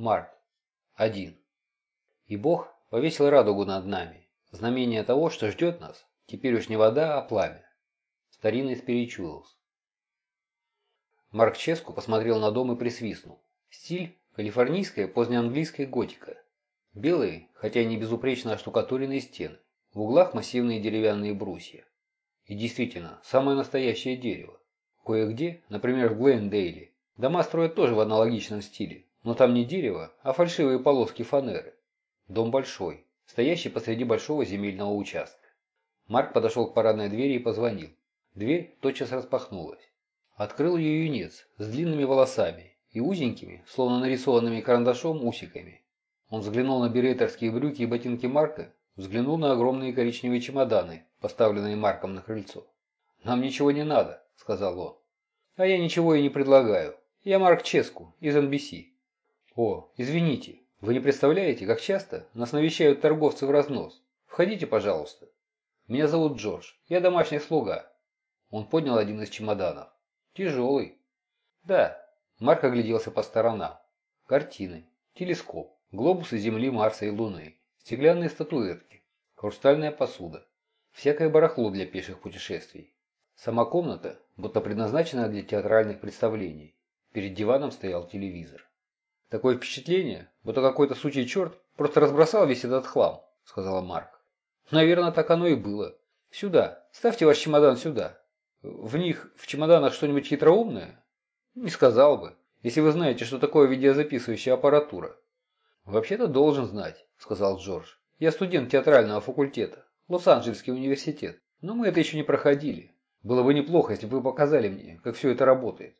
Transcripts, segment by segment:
Март. 1. И Бог повесил радугу над нами, знамение того, что ждет нас, теперь уж не вода, а пламя. Старинный спиричуэлс. Марк Ческу посмотрел на дом и присвистнул. Стиль – калифорнийская позднеанглийская готика. Белые, хотя и не безупречно оштукатуренные стены. В углах массивные деревянные брусья. И действительно, самое настоящее дерево. Кое-где, например в Глендейле, дома строят тоже в аналогичном стиле, но там не дерево, а фальшивые полоски фанеры. Дом большой, стоящий посреди большого земельного участка. Марк подошел к парадной двери и позвонил. Дверь тотчас распахнулась. Открыл ее юнец с длинными волосами и узенькими, словно нарисованными карандашом, усиками. Он взглянул на беретерские брюки и ботинки Марка, взглянул на огромные коричневые чемоданы, поставленные Марком на крыльцо. «Нам ничего не надо», — сказал он. «А я ничего и не предлагаю. Я Марк Ческу, из NBC. «О, извините, вы не представляете, как часто нас навещают торговцы в разнос. Входите, пожалуйста. Меня зовут Джордж, я домашний слуга». Он поднял один из чемоданов. «Тяжелый». «Да». Марк огляделся по сторонам. Картины, телескоп, глобусы Земли, Марса и Луны, стеклянные статуэтки, хрустальная посуда, всякое барахло для пеших путешествий. Сама комната, будто предназначена для театральных представлений. Перед диваном стоял телевизор. «Такое впечатление, будто какой-то сучий черт просто разбросал весь этот хлам», — сказала Марк. «Наверное, так оно и было. Сюда. Ставьте ваш чемодан сюда. В них, в чемоданах что-нибудь хитроумное?» «Не сказал бы, если вы знаете, что такое видеозаписывающая аппаратура». «Вообще-то должен знать», — сказал Джордж. «Я студент театрального факультета, Лос-Анджелесский университет. Но мы это еще не проходили. Было бы неплохо, если бы вы показали мне, как все это работает».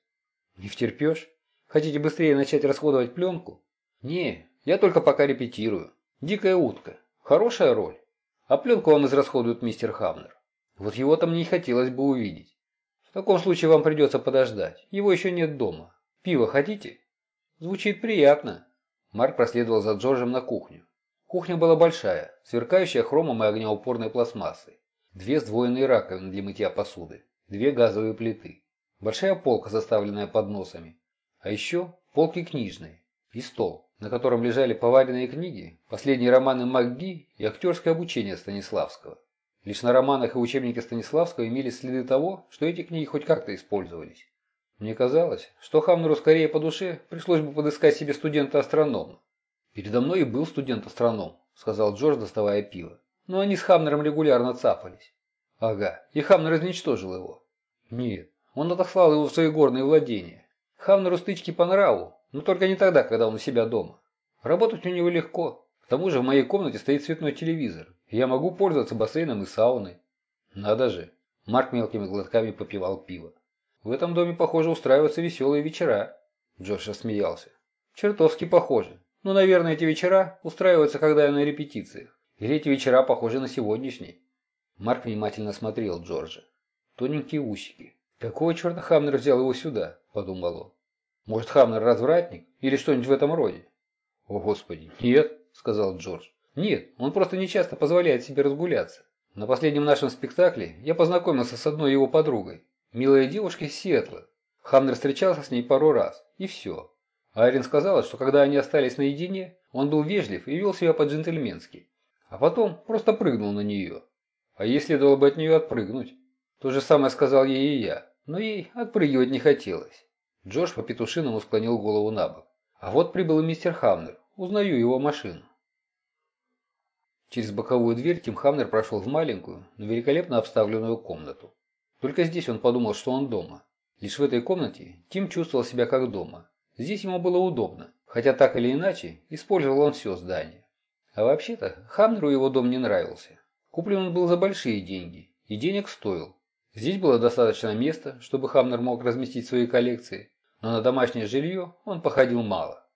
«Не втерпешь?» Хотите быстрее начать расходовать пленку? Не, я только пока репетирую. Дикая утка. Хорошая роль. А пленку вам израсходует мистер Хамнер. Вот его-то мне и хотелось бы увидеть. В таком случае вам придется подождать. Его еще нет дома. Пиво хотите? Звучит приятно. Марк проследовал за Джорджем на кухню. Кухня была большая, сверкающая хромом и огнеупорной пластмассой. Две сдвоенные раковины для мытья посуды. Две газовые плиты. Большая полка, заставленная подносами. А еще полки книжные и стол, на котором лежали поваренные книги, последние романы МакГи и актерское обучение Станиславского. Лишь на романах и учебнике Станиславского имелись следы того, что эти книги хоть как-то использовались. Мне казалось, что Хамнеру скорее по душе пришлось бы подыскать себе студента-астронома. «Передо мной и был студент-астроном», — сказал Джордж, доставая пиво. «Но они с Хамнером регулярно цапались». «Ага, и Хамнер изничтожил его». «Нет, он отослал его в свои горные владения. Хамнеру стычки по нраву, но только не тогда, когда он у себя дома. Работать у него легко. К тому же в моей комнате стоит цветной телевизор, и я могу пользоваться бассейном и сауной. Надо же. Марк мелкими глотками попивал пиво. В этом доме, похоже, устраиваются веселые вечера. Джош рассмеялся. Чертовски похоже. Но, наверное, эти вечера устраиваются, когда я на репетициях. Или эти вечера похожи на сегодняшний. Марк внимательно смотрел Джорджа. Тоненькие усики. Какого черта Хамнер взял его сюда? Подумал он. Может, Хамнер развратник? Или что-нибудь в этом роде? О, Господи, нет, сказал Джордж. Нет, он просто нечасто позволяет себе разгуляться. На последнем нашем спектакле я познакомился с одной его подругой. Милая девушка из Сиэтла. Хамнер встречался с ней пару раз, и все. Айрин сказала, что когда они остались наедине, он был вежлив и вел себя по-джентльменски. А потом просто прыгнул на нее. А ей следовало бы от нее отпрыгнуть. То же самое сказал ей и я, но ей отпрыгивать не хотелось. Джош по-петушиному склонил голову на бок. А вот прибыл и мистер Хамнер. Узнаю его машину. Через боковую дверь Тим Хамнер прошел в маленькую, но великолепно обставленную комнату. Только здесь он подумал, что он дома. Лишь в этой комнате Тим чувствовал себя как дома. Здесь ему было удобно, хотя так или иначе использовал он все здание. А вообще-то Хамнеру его дом не нравился. Куплен он был за большие деньги, и денег стоил. Здесь было достаточно места, чтобы Хамнер мог разместить свои коллекции, но на домашнее жилье он походил мало.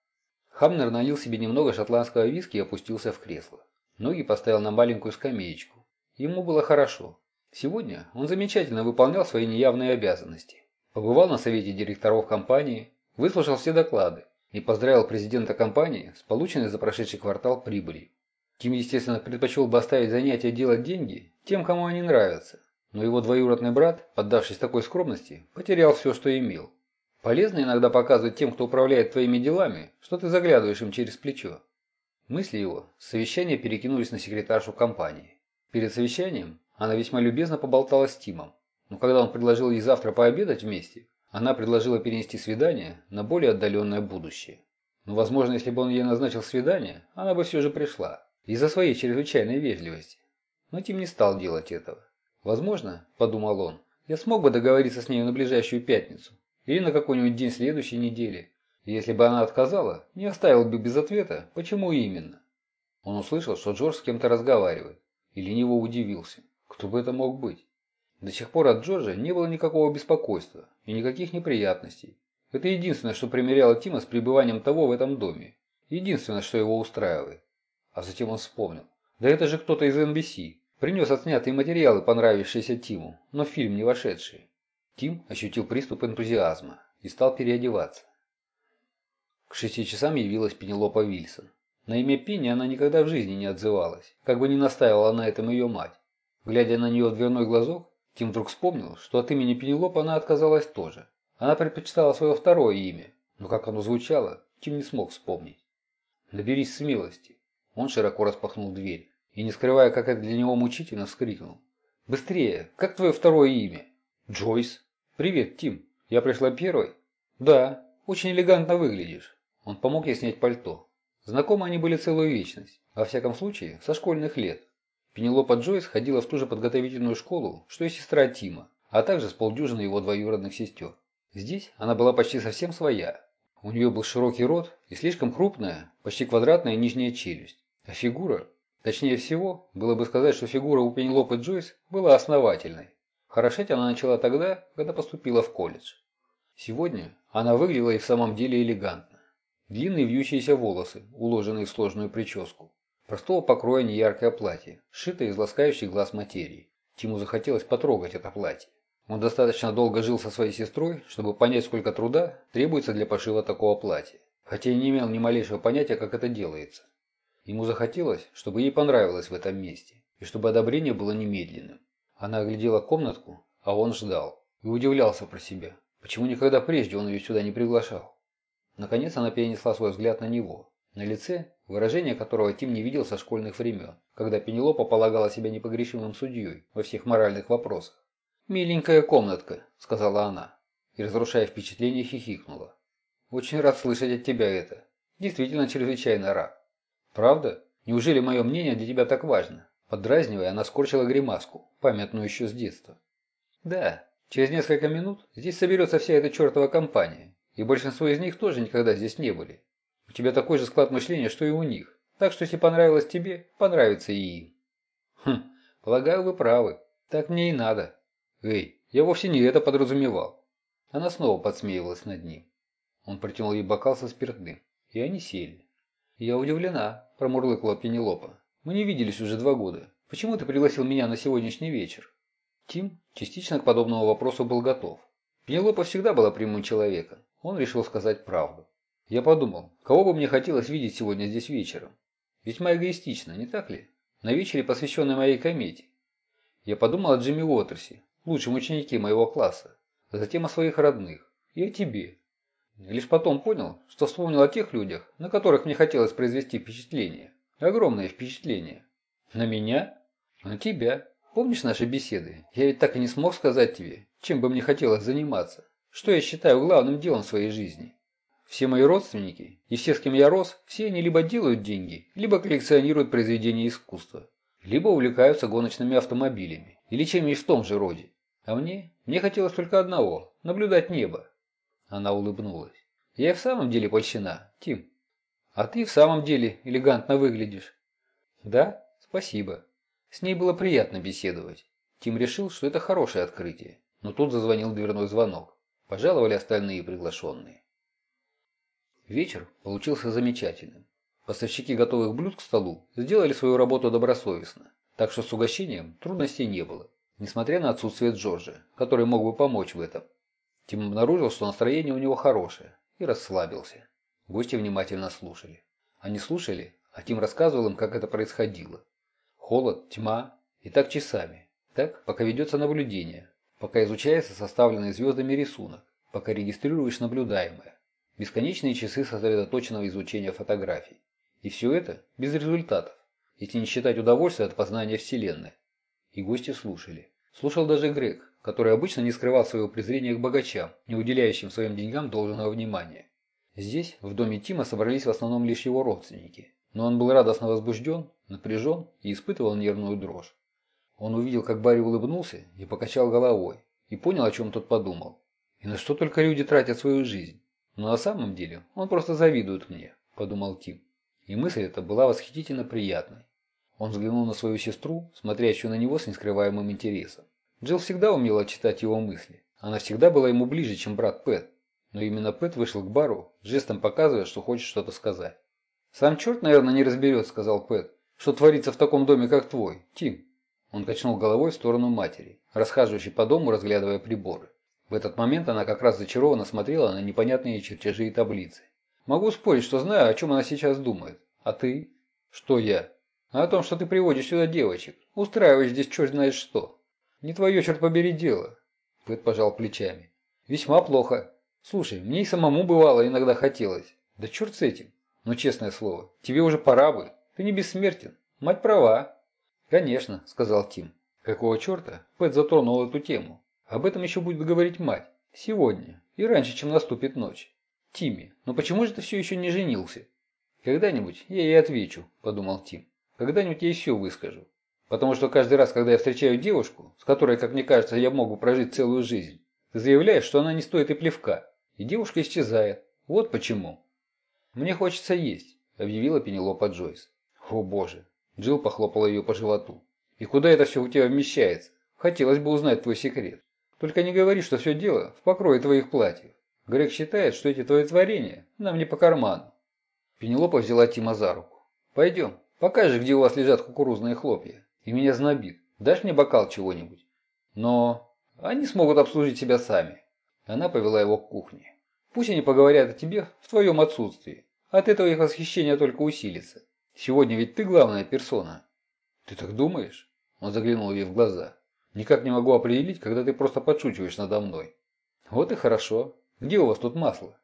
Хамнер налил себе немного шотландского виски и опустился в кресло. Ноги поставил на маленькую скамеечку. Ему было хорошо. Сегодня он замечательно выполнял свои неявные обязанности. Побывал на совете директоров компании, выслушал все доклады и поздравил президента компании с полученной за прошедший квартал прибылью. Тим, естественно, предпочел бы оставить занятие делать деньги тем, кому они нравятся, но его двоюродный брат, поддавшись такой скромности, потерял все, что имел. Полезно иногда показывать тем, кто управляет твоими делами, что ты заглядываешь им через плечо. Мысли его с совещания перекинулись на секретаршу компании. Перед совещанием она весьма любезно поболтала с Тимом, но когда он предложил ей завтра пообедать вместе, она предложила перенести свидание на более отдаленное будущее. Но, возможно, если бы он ей назначил свидание, она бы все же пришла, из-за своей чрезвычайной вежливости. Но Тим не стал делать этого. Возможно, подумал он, я смог бы договориться с ней на ближайшую пятницу или на какой-нибудь день следующей недели. Если бы она отказала, не оставил бы без ответа, почему именно. Он услышал, что Джордж с кем-то разговаривает, и лениво удивился. Кто бы это мог быть? До сих пор от Джорджа не было никакого беспокойства и никаких неприятностей. Это единственное, что примеряло Тима с пребыванием того в этом доме. Единственное, что его устраивает. А затем он вспомнил. Да это же кто-то из NBC. Принес отснятые материалы, понравившиеся Тиму, но фильм не вошедшие. Тим ощутил приступ энтузиазма и стал переодеваться. К шести часам явилась Пенелопа Вильсон. На имя Пенни она никогда в жизни не отзывалась, как бы ни настаивала на этом ее мать. Глядя на нее в дверной глазок, Тим вдруг вспомнил, что от имени Пенелопа она отказалась тоже. Она предпочитала свое второе имя, но как оно звучало, Тим не смог вспомнить. «Наберись смелости». Он широко распахнул дверь и, не скрывая, как это для него мучительно, вскрикнул. «Быстрее! Как твое второе имя?» «Джойс». «Привет, Тим. Я пришла первой?» «Да. Очень элегантно выглядишь». Он помог ей снять пальто. Знакомы они были целую вечность. Во всяком случае, со школьных лет. Пенелопа Джойс ходила в ту же подготовительную школу, что и сестра Тима, а также с полдюжины его двоюродных сестер. Здесь она была почти совсем своя. У нее был широкий рот и слишком крупная, почти квадратная нижняя челюсть. А фигура Точнее всего, было бы сказать, что фигура у Пенелопы Джойс была основательной. Хорошеть она начала тогда, когда поступила в колледж. Сегодня она выглядела и в самом деле элегантно. Длинные вьющиеся волосы, уложенные в сложную прическу. Простого покроя неяркое платье, сшитое из ласкающих глаз материи. Тиму захотелось потрогать это платье. Он достаточно долго жил со своей сестрой, чтобы понять, сколько труда требуется для пошива такого платья. Хотя и не имел ни малейшего понятия, как это делается. Ему захотелось, чтобы ей понравилось в этом месте, и чтобы одобрение было немедленным. Она оглядела комнатку, а он ждал. И удивлялся про себя, почему никогда прежде он ее сюда не приглашал. Наконец она перенесла свой взгляд на него, на лице, выражение которого Тим не видел со школьных времен, когда Пенелопа полагала себя непогрешимым судьей во всех моральных вопросах. «Миленькая комнатка», — сказала она, и, разрушая впечатление, хихикнула. «Очень рад слышать от тебя это. Действительно чрезвычайно рад. «Правда? Неужели мое мнение для тебя так важно?» Поддразнивая, она скорчила гримаску, памятную еще с детства. «Да, через несколько минут здесь соберется вся эта чертова компания, и большинство из них тоже никогда здесь не были. У тебя такой же склад мышления, что и у них, так что если понравилось тебе, понравится и им». «Хм, полагаю, вы правы. Так мне и надо». «Эй, я вовсе не это подразумевал». Она снова подсмеивалась над ним. Он протянул ей бокал со спиртным, и они сели. «Я удивлена», – промурлыкала Пенелопа. «Мы не виделись уже два года. Почему ты пригласил меня на сегодняшний вечер?» Тим частично к подобному вопросу был готов. Пенелопа всегда была прямым человеком. Он решил сказать правду. Я подумал, кого бы мне хотелось видеть сегодня здесь вечером. Весьма эгоистично, не так ли? На вечере, посвященной моей комете. Я подумал о Джимми Уотерсе, лучшем ученике моего класса, а затем о своих родных и о тебе. Лишь потом понял, что вспомнил о тех людях, на которых мне хотелось произвести впечатление. Огромное впечатление. На меня? На тебя. Помнишь наши беседы? Я ведь так и не смог сказать тебе, чем бы мне хотелось заниматься. Что я считаю главным делом своей жизни. Все мои родственники и все, с кем я рос, все они либо делают деньги, либо коллекционируют произведения искусства, либо увлекаются гоночными автомобилями или чем-нибудь в том же роде. А мне? Мне хотелось только одного – наблюдать небо. Она улыбнулась. «Я и в самом деле польщена, Тим. А ты в самом деле элегантно выглядишь». «Да? Спасибо». С ней было приятно беседовать. Тим решил, что это хорошее открытие. Но тут зазвонил дверной звонок. Пожаловали остальные приглашенные. Вечер получился замечательным. Поставщики готовых блюд к столу сделали свою работу добросовестно, так что с угощением трудностей не было, несмотря на отсутствие Джорджа, который мог бы помочь в этом. Тим обнаружил, что настроение у него хорошее, и расслабился. Гости внимательно слушали. Они слушали, а Тим рассказывал им, как это происходило. Холод, тьма, и так часами. Так, пока ведется наблюдение, пока изучается составленный звездами рисунок, пока регистрируешь наблюдаемое. Бесконечные часы сосредоточенного изучения фотографий. И все это без результатов, если не считать удовольствия от познания Вселенной. И гости слушали. Слушал даже Грег, который обычно не скрывал своего презрения к богачам, не уделяющим своим деньгам должного внимания. Здесь, в доме Тима, собрались в основном лишь его родственники. Но он был радостно возбужден, напряжен и испытывал нервную дрожь. Он увидел, как Барри улыбнулся и покачал головой, и понял, о чем тот подумал. И на что только люди тратят свою жизнь. Но на самом деле он просто завидует мне, подумал Тим. И мысль эта была восхитительно приятной. Он взглянул на свою сестру, смотрящую на него с нескрываемым интересом. Джилл всегда умела читать его мысли. Она всегда была ему ближе, чем брат Пэт. Но именно Пэт вышел к бару, жестом показывая, что хочет что-то сказать. «Сам черт, наверное, не разберет», — сказал Пэт. «Что творится в таком доме, как твой, Тим?» Он качнул головой в сторону матери, расхаживающей по дому, разглядывая приборы. В этот момент она как раз зачарованно смотрела на непонятные чертежи и таблицы. «Могу спорить, что знаю, о чем она сейчас думает. А ты?» «Что я?» «О том, что ты приводишь сюда девочек. Устраиваешь здесь черт знает что». «Не твое, черт побери, дело». Пэт пожал плечами. «Весьма плохо. Слушай, мне и самому бывало иногда хотелось. Да черт с этим. Но честное слово, тебе уже пора бы. Ты не бессмертен. Мать права». «Конечно», — сказал Тим. «Какого черта?» Пэт затронул эту тему. «Об этом еще будет говорить мать. Сегодня. И раньше, чем наступит ночь. Тимми, но почему же ты все еще не женился?» «Когда-нибудь я ей отвечу», — подумал Тим. «Когда-нибудь я все выскажу. Потому что каждый раз, когда я встречаю девушку, с которой, как мне кажется, я могу прожить целую жизнь, ты заявляешь, что она не стоит и плевка, и девушка исчезает. Вот почему. «Мне хочется есть», – объявила Пенелопа Джойс. «О боже!» – Джилл похлопала ее по животу. «И куда это все у тебя вмещается? Хотелось бы узнать твой секрет. Только не говори, что все дело в покрое твоих платьев. Грег считает, что эти твои творения нам не по карману». Пенелопа взяла Тима за руку. «Пойдем, покажешь, где у вас лежат кукурузные хлопья и меня знобит. Дашь мне бокал чего-нибудь? Но они смогут обслужить себя сами. Она повела его к кухне. Пусть они поговорят о тебе в твоем отсутствии. От этого их восхищение только усилится. Сегодня ведь ты главная персона. Ты так думаешь? Он заглянул ей в глаза. Никак не могу определить, когда ты просто подшучиваешь надо мной. Вот и хорошо. Где у вас тут масло?